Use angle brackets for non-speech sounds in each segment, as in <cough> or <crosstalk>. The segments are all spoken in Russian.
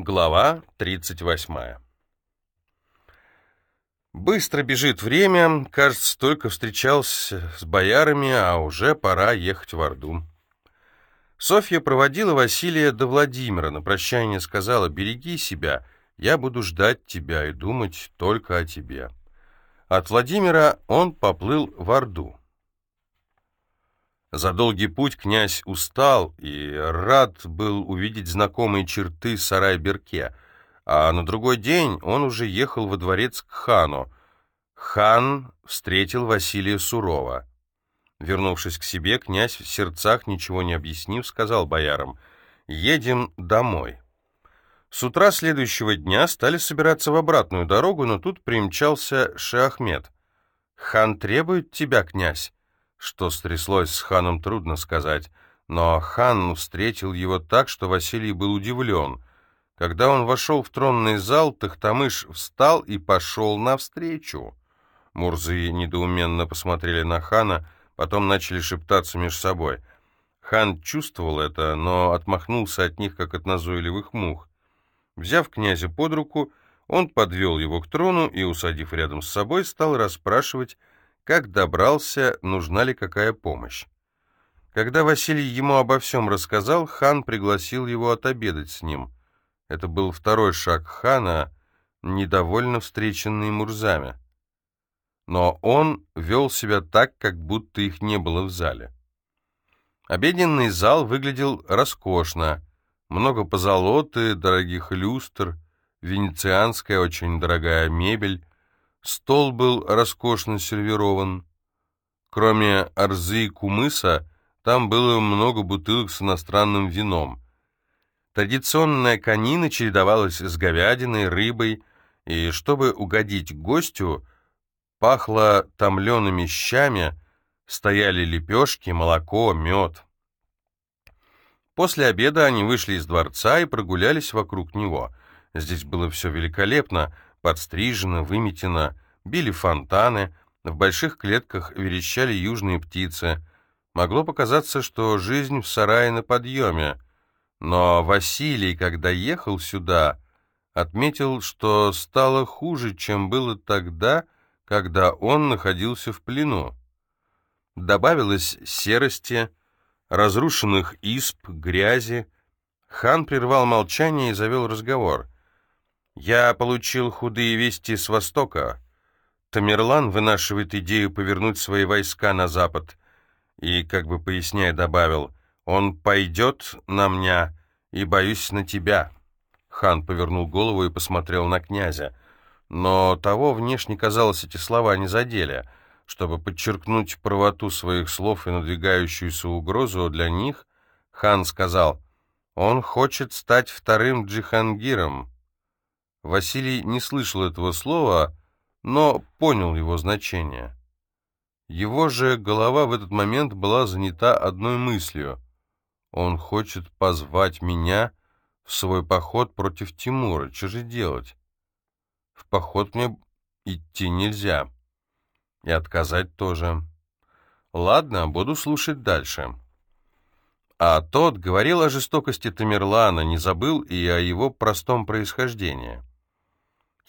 Глава 38 Быстро бежит время, кажется, только встречался с боярами, а уже пора ехать в Орду. Софья проводила Василия до Владимира, на прощание сказала «Береги себя, я буду ждать тебя и думать только о тебе». От Владимира он поплыл в Орду. За долгий путь князь устал и рад был увидеть знакомые черты сарай-берке, а на другой день он уже ехал во дворец к хану. Хан встретил Василия сурово. Вернувшись к себе, князь в сердцах, ничего не объяснив, сказал боярам, «Едем домой». С утра следующего дня стали собираться в обратную дорогу, но тут примчался Шеахмед. «Хан требует тебя, князь». Что стряслось с ханом, трудно сказать, но хан встретил его так, что Василий был удивлен. Когда он вошел в тронный зал, Тахтамыш встал и пошел навстречу. Мурзы недоуменно посмотрели на хана, потом начали шептаться между собой. Хан чувствовал это, но отмахнулся от них, как от назойливых мух. Взяв князя под руку, он подвел его к трону и, усадив рядом с собой, стал расспрашивать как добрался, нужна ли какая помощь. Когда Василий ему обо всем рассказал, хан пригласил его отобедать с ним. Это был второй шаг хана, недовольно встреченный Мурзами. Но он вел себя так, как будто их не было в зале. Обеденный зал выглядел роскошно. Много позолоты, дорогих люстр, венецианская очень дорогая мебель, Стол был роскошно сервирован. Кроме арзы и кумыса, там было много бутылок с иностранным вином. Традиционная конина чередовалась с говядиной, рыбой, и, чтобы угодить гостю, пахло томлеными щами, стояли лепешки, молоко, мед. После обеда они вышли из дворца и прогулялись вокруг него. Здесь было все великолепно — подстрижено, выметено, били фонтаны, в больших клетках верещали южные птицы. Могло показаться, что жизнь в сарае на подъеме. Но Василий, когда ехал сюда, отметил, что стало хуже, чем было тогда, когда он находился в плену. Добавилось серости, разрушенных исп, грязи. Хан прервал молчание и завел разговор — я получил худые вести с Востока. Тамерлан вынашивает идею повернуть свои войска на запад. И, как бы поясняя, добавил, «Он пойдет на меня и боюсь на тебя». Хан повернул голову и посмотрел на князя. Но того внешне, казалось, эти слова не задели. Чтобы подчеркнуть правоту своих слов и надвигающуюся угрозу для них, хан сказал, «Он хочет стать вторым Джихангиром». Василий не слышал этого слова, но понял его значение. Его же голова в этот момент была занята одной мыслью. Он хочет позвать меня в свой поход против Тимура. Что же делать? В поход мне идти нельзя. И отказать тоже. Ладно, буду слушать дальше. А тот говорил о жестокости Тамерлана, не забыл и о его простом происхождении.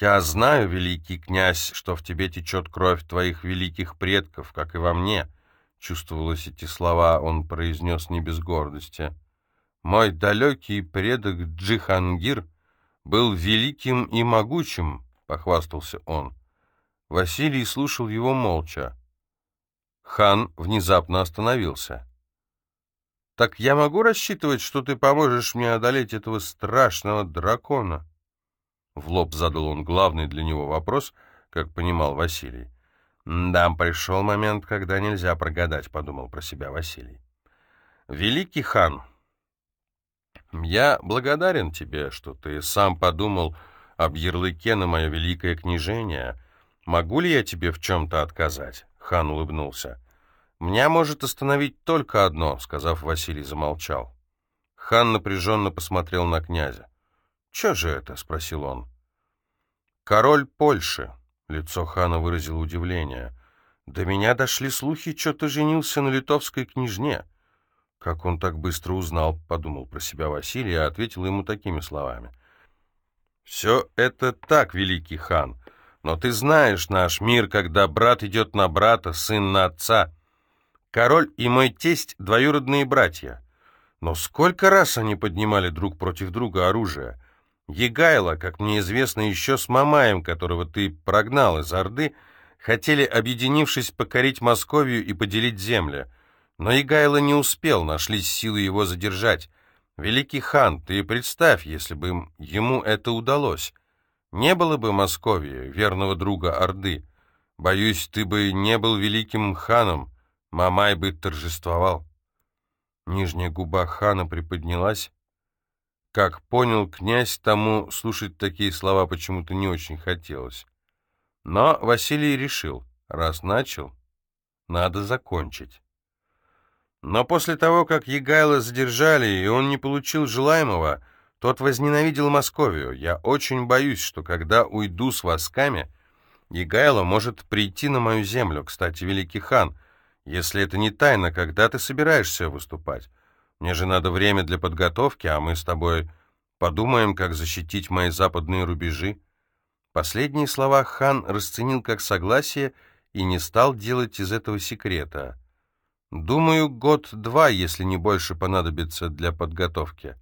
«Я знаю, великий князь, что в тебе течет кровь твоих великих предков, как и во мне», — чувствовалось эти слова, он произнес не без гордости. «Мой далекий предок Джихангир был великим и могучим», — похвастался он. Василий слушал его молча. Хан внезапно остановился. «Так я могу рассчитывать, что ты поможешь мне одолеть этого страшного дракона?» В лоб задал он главный для него вопрос, как понимал Василий. «Да, пришел момент, когда нельзя прогадать», — подумал про себя Василий. «Великий хан, я благодарен тебе, что ты сам подумал об ярлыке на мое великое княжение. Могу ли я тебе в чем-то отказать?» Хан улыбнулся. «Меня может остановить только одно», — сказав, Василий замолчал. Хан напряженно посмотрел на князя. «Че же это?» — спросил он. «Король Польши», — лицо хана выразило удивление. «До меня дошли слухи, что ты женился на литовской княжне». «Как он так быстро узнал?» — подумал про себя Василий, а ответил ему такими словами. «Все это так, великий хан, но ты знаешь наш мир, когда брат идет на брата, сын на отца. Король и мой тесть — двоюродные братья. Но сколько раз они поднимали друг против друга оружие? Егайло, как мне известно, еще с Мамаем, которого ты прогнал из Орды, хотели, объединившись, покорить Московию и поделить земли. Но Егайло не успел, нашлись силы его задержать. Великий хан, ты представь, если бы ему это удалось. Не было бы Московии, верного друга Орды. Боюсь, ты бы не был великим ханом, Мамай бы торжествовал. Нижняя губа хана приподнялась. Как понял князь, тому слушать такие слова почему-то не очень хотелось. Но Василий решил, раз начал, надо закончить. Но после того, как Егайла задержали, и он не получил желаемого, тот возненавидел Московию. Я очень боюсь, что когда уйду с восками, Егайло может прийти на мою землю. Кстати, великий хан, если это не тайна, когда ты собираешься выступать? Мне же надо время для подготовки, а мы с тобой подумаем, как защитить мои западные рубежи. Последние слова хан расценил как согласие и не стал делать из этого секрета. Думаю, год-два, если не больше, понадобится для подготовки.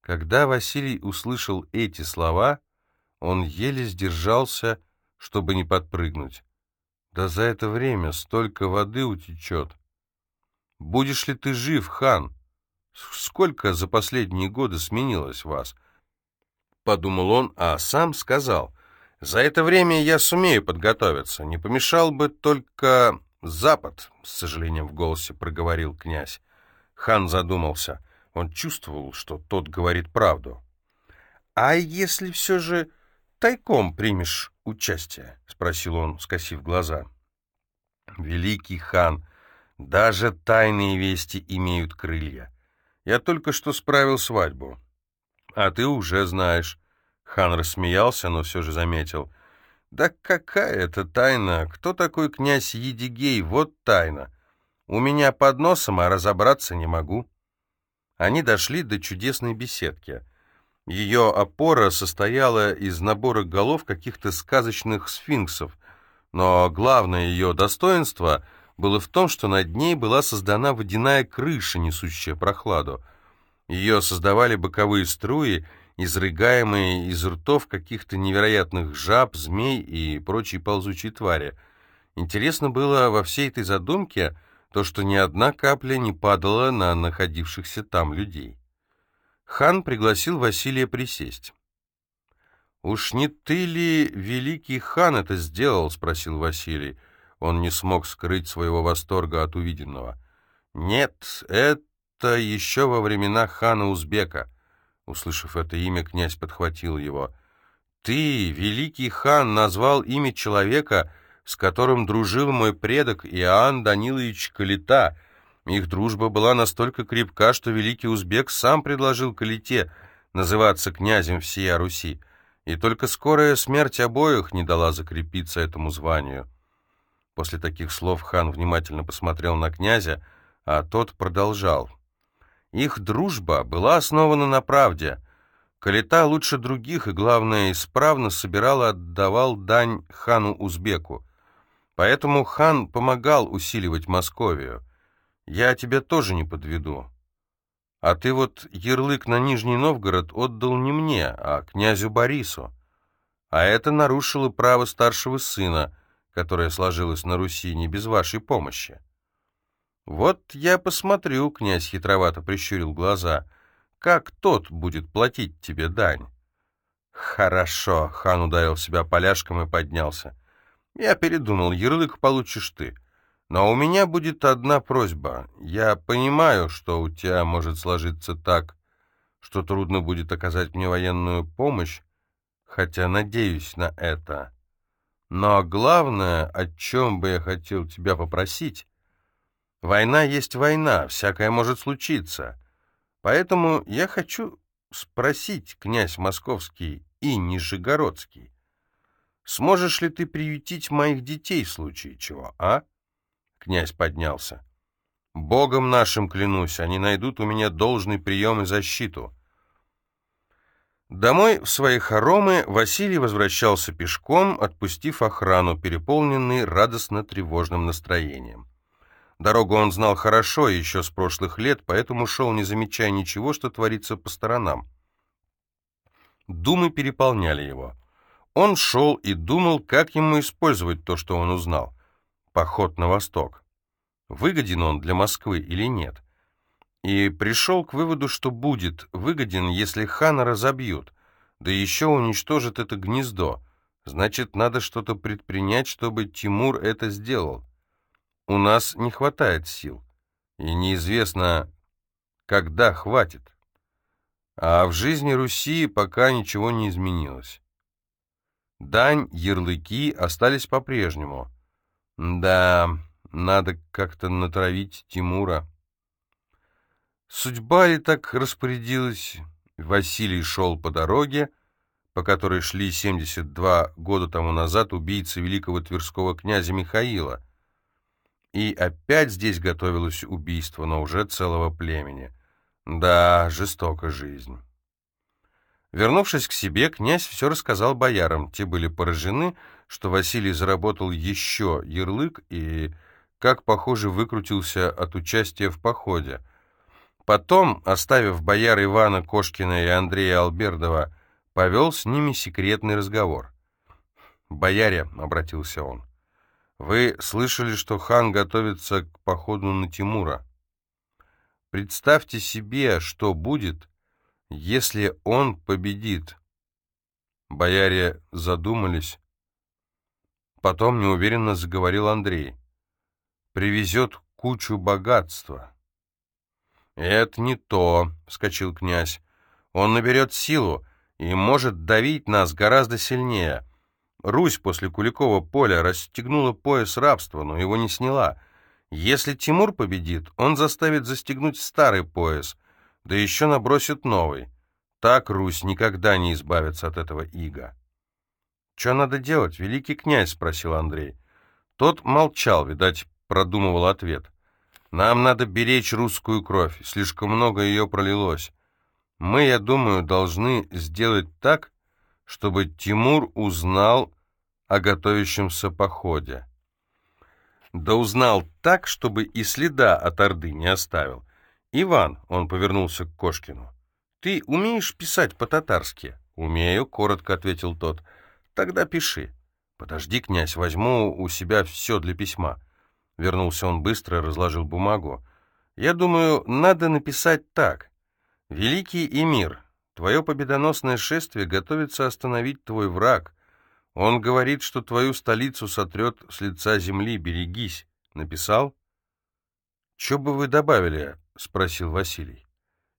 Когда Василий услышал эти слова, он еле сдержался, чтобы не подпрыгнуть. Да за это время столько воды утечет. Будешь ли ты жив, хан? Сколько за последние годы сменилось вас? Подумал он, а сам сказал. За это время я сумею подготовиться. Не помешал бы только «Запад», — с сожалением в голосе проговорил князь. Хан задумался. Он чувствовал, что тот говорит правду. «А если все же тайком примешь участие?» — спросил он, скосив глаза. «Великий хан, даже тайные вести имеют крылья. Я только что справил свадьбу. А ты уже знаешь». Хан рассмеялся, но все же заметил — да какая это тайна? Кто такой князь Едигей? Вот тайна. У меня под носом, а разобраться не могу. Они дошли до чудесной беседки. Ее опора состояла из набора голов каких-то сказочных сфинксов, но главное ее достоинство было в том, что над ней была создана водяная крыша, несущая прохладу. Ее создавали боковые струи, изрыгаемые из ртов каких-то невероятных жаб, змей и прочей ползучей твари. Интересно было во всей этой задумке то, что ни одна капля не падала на находившихся там людей. Хан пригласил Василия присесть. «Уж не ты ли, великий хан, это сделал?» — спросил Василий. Он не смог скрыть своего восторга от увиденного. «Нет, это еще во времена хана Узбека. Услышав это имя, князь подхватил его. «Ты, великий хан, назвал имя человека, с которым дружил мой предок Иоанн Данилович Калита. Их дружба была настолько крепка, что великий узбек сам предложил Калите называться князем всея Руси, и только скорая смерть обоих не дала закрепиться этому званию». После таких слов хан внимательно посмотрел на князя, а тот продолжал. Их дружба была основана на правде. Калита лучше других и, главное, исправно собирал и отдавал дань хану Узбеку. Поэтому хан помогал усиливать Московию. Я тебя тоже не подведу. А ты вот ярлык на Нижний Новгород отдал не мне, а князю Борису. А это нарушило право старшего сына, которое сложилось на Руси не без вашей помощи. «Вот я посмотрю», — князь хитровато прищурил глаза, — «как тот будет платить тебе дань?» «Хорошо», — хан ударил себя поляшком и поднялся. «Я передумал, ярлык получишь ты. Но у меня будет одна просьба. Я понимаю, что у тебя может сложиться так, что трудно будет оказать мне военную помощь, хотя надеюсь на это. Но главное, о чем бы я хотел тебя попросить, Война есть война, всякое может случиться. Поэтому я хочу спросить, князь Московский и Нижегородский, сможешь ли ты приютить моих детей в случае чего, а? Князь поднялся. Богом нашим клянусь, они найдут у меня должный прием и защиту. Домой в свои хоромы Василий возвращался пешком, отпустив охрану, переполненный радостно-тревожным настроением. Дорогу он знал хорошо еще с прошлых лет, поэтому шел, не замечая ничего, что творится по сторонам. Думы переполняли его. Он шел и думал, как ему использовать то, что он узнал. Поход на восток. Выгоден он для Москвы или нет? и пришел к выводу, что будет выгоден, если хана разобьют, да еще уничтожат это гнездо. Значит, надо что-то предпринять, чтобы Тимур это сделал. У нас не хватает сил, и неизвестно, когда хватит. А в жизни Руси пока ничего не изменилось. Дань, ярлыки остались по-прежнему. Да, надо как-то натравить Тимура. Судьба ли так распорядилась? Василий шел по дороге, по которой шли 72 года тому назад убийцы великого тверского князя Михаила. И опять здесь готовилось убийство, но уже целого племени. Да, жестока жизнь. Вернувшись к себе, князь все рассказал боярам. Те были поражены, что Василий заработал еще ярлык и, как похоже, выкрутился от участия в походе. Потом, оставив бояр Ивана Кошкина и Андрея Албердова, повел с ними секретный разговор. «Бояре», — обратился он, — «вы слышали, что хан готовится к походу на Тимура? Представьте себе, что будет, если он победит». Бояре задумались. Потом неуверенно заговорил Андрей. «Привезет кучу богатства». «Это не то», — вскочил князь. «Он наберет силу и может давить нас гораздо сильнее. Русь после Куликова поля расстегнула пояс рабства, но его не сняла. Если Тимур победит, он заставит застегнуть старый пояс, да еще набросит новый. Так Русь никогда не избавится от этого ига». «Что надо делать, великий князь?» — спросил Андрей. Тот молчал, видать, продумывал ответ. Нам надо беречь русскую кровь, слишком много ее пролилось. Мы, я думаю, должны сделать так, чтобы Тимур узнал о готовящемся походе. Да узнал так, чтобы и следа от Орды не оставил. «Иван», — он повернулся к Кошкину, — «ты умеешь писать по-татарски?» «Умею», — коротко ответил тот. «Тогда пиши». «Подожди, князь, возьму у себя все для письма». Вернулся он быстро, разложил бумагу. «Я думаю, надо написать так. Великий Эмир, твое победоносное шествие готовится остановить твой враг. Он говорит, что твою столицу сотрет с лица земли. Берегись. Написал?» «Че бы вы добавили?» — спросил Василий.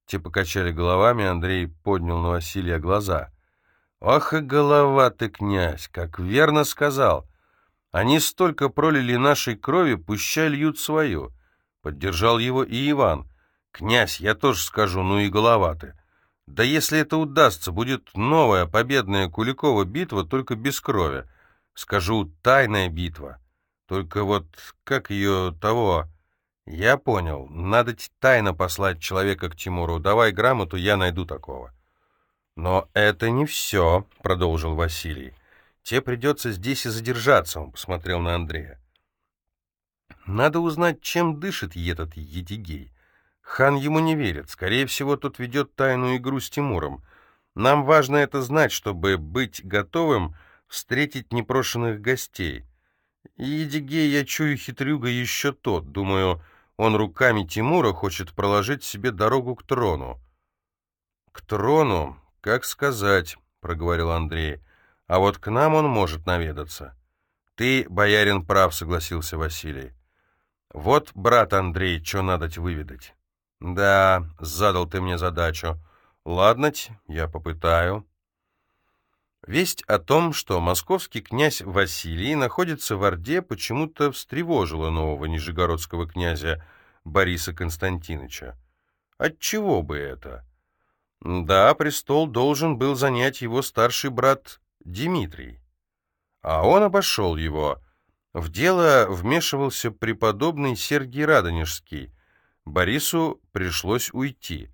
Те покачали головами, Андрей поднял на Василия глаза. «Ох и голова ты, князь, как верно сказал!» Они столько пролили нашей крови, пущай льют свою. Поддержал его и Иван. Князь, я тоже скажу, ну и голова ты. Да если это удастся, будет новая победная Куликова битва, только без крови. Скажу, тайная битва. Только вот как ее того... Я понял, надо тайно послать человека к Тимуру. Давай грамоту, я найду такого. Но это не все, продолжил Василий. Те придется здесь и задержаться, он посмотрел на Андрея. Надо узнать, чем дышит этот Едигей. Хан ему не верит. Скорее всего, тот ведет тайную игру с Тимуром. Нам важно это знать, чтобы быть готовым встретить непрошенных гостей. Едигей, я чую, хитрюга еще тот. Думаю, он руками Тимура хочет проложить себе дорогу к трону. — К трону? Как сказать, — проговорил Андрей. А вот к нам он может наведаться. Ты, боярин, прав, согласился Василий. Вот, брат Андрей, что надо выведать. Да, задал ты мне задачу. Ладно-ть, я попытаю. Весть о том, что московский князь Василий находится в Орде, почему-то встревожила нового нижегородского князя Бориса Константиновича. Отчего бы это? Да, престол должен был занять его старший брат Дмитрий. А он обошел его. В дело вмешивался преподобный Сергий Радонежский. Борису пришлось уйти.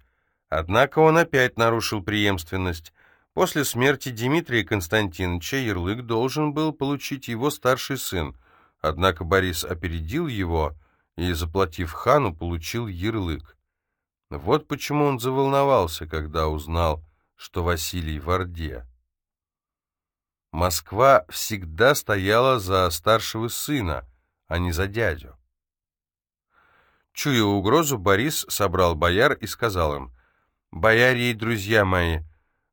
Однако он опять нарушил преемственность. После смерти Дмитрия Константиновича ярлык должен был получить его старший сын, однако Борис опередил его и, заплатив хану, получил ярлык. Вот почему он заволновался, когда узнал, что Василий в Орде. Москва всегда стояла за старшего сына, а не за дядю. Чуя угрозу, Борис собрал бояр и сказал им, «Бояре и друзья мои,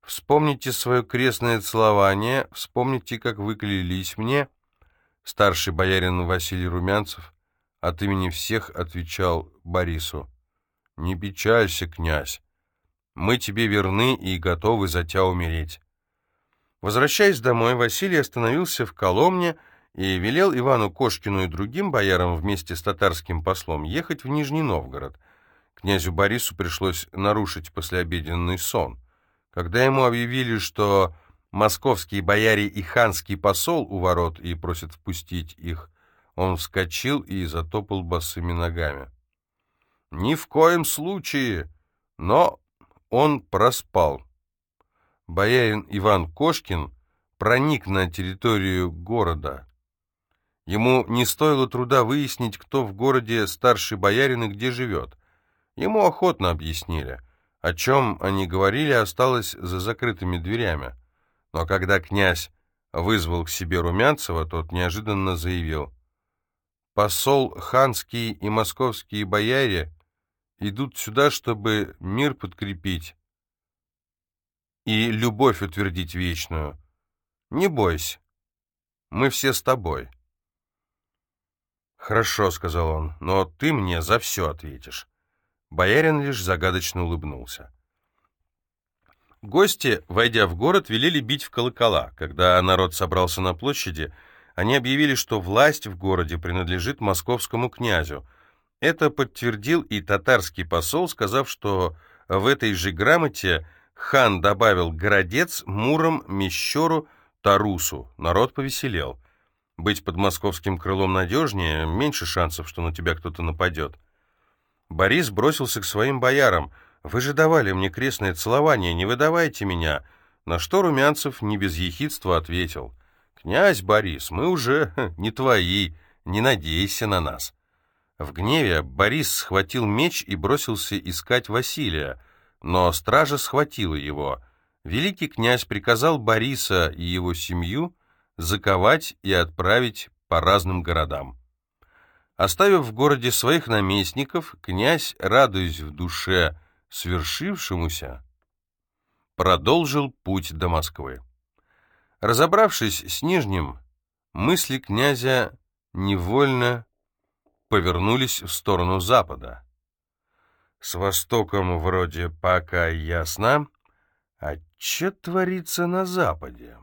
вспомните свое крестное целование, вспомните, как вы клялись мне». Старший боярин Василий Румянцев от имени всех отвечал Борису, «Не печалься, князь, мы тебе верны и готовы за тебя умереть». Возвращаясь домой, Василий остановился в Коломне и велел Ивану Кошкину и другим боярам вместе с татарским послом ехать в Нижний Новгород. Князю Борису пришлось нарушить послеобеденный сон. Когда ему объявили, что московские бояре и ханский посол у ворот и просят впустить их, он вскочил и затопал босыми ногами. «Ни в коем случае!» Но он проспал. Боярин Иван Кошкин проник на территорию города. Ему не стоило труда выяснить, кто в городе старший боярин и где живет. Ему охотно объяснили. О чем они говорили, осталось за закрытыми дверями. Но когда князь вызвал к себе Румянцева, тот неожиданно заявил. «Посол ханский и московские бояре идут сюда, чтобы мир подкрепить и любовь утвердить вечную. Не бойся, мы все с тобой». «Хорошо», — сказал он, — «но ты мне за все ответишь». Боярин лишь загадочно улыбнулся. Гости, войдя в город, велели бить в колокола. Когда народ собрался на площади, они объявили, что власть в городе принадлежит московскому князю. Это подтвердил и татарский посол, сказав, что в этой же грамоте хан добавил «городец», «муром», «мещеру», «тарусу». Народ повеселел. Быть под московским крылом надежнее, меньше шансов, что на тебя кто-то нападет. Борис бросился к своим боярам. «Вы же давали мне крестное целование, не выдавайте меня!» На что Румянцев не без ехидства ответил. «Князь Борис, мы уже <laughs> не твои, не надейся на нас». В гневе Борис схватил меч и бросился искать Василия, но стража схватила его. Великий князь приказал Бориса и его семью заковать и отправить по разным городам. Оставив в городе своих наместников, князь, радуясь в душе свершившемуся, продолжил путь до Москвы. Разобравшись с Нижним, мысли князя невольно повернулись в сторону запада. С востоком вроде пока ясно, а что творится на западе?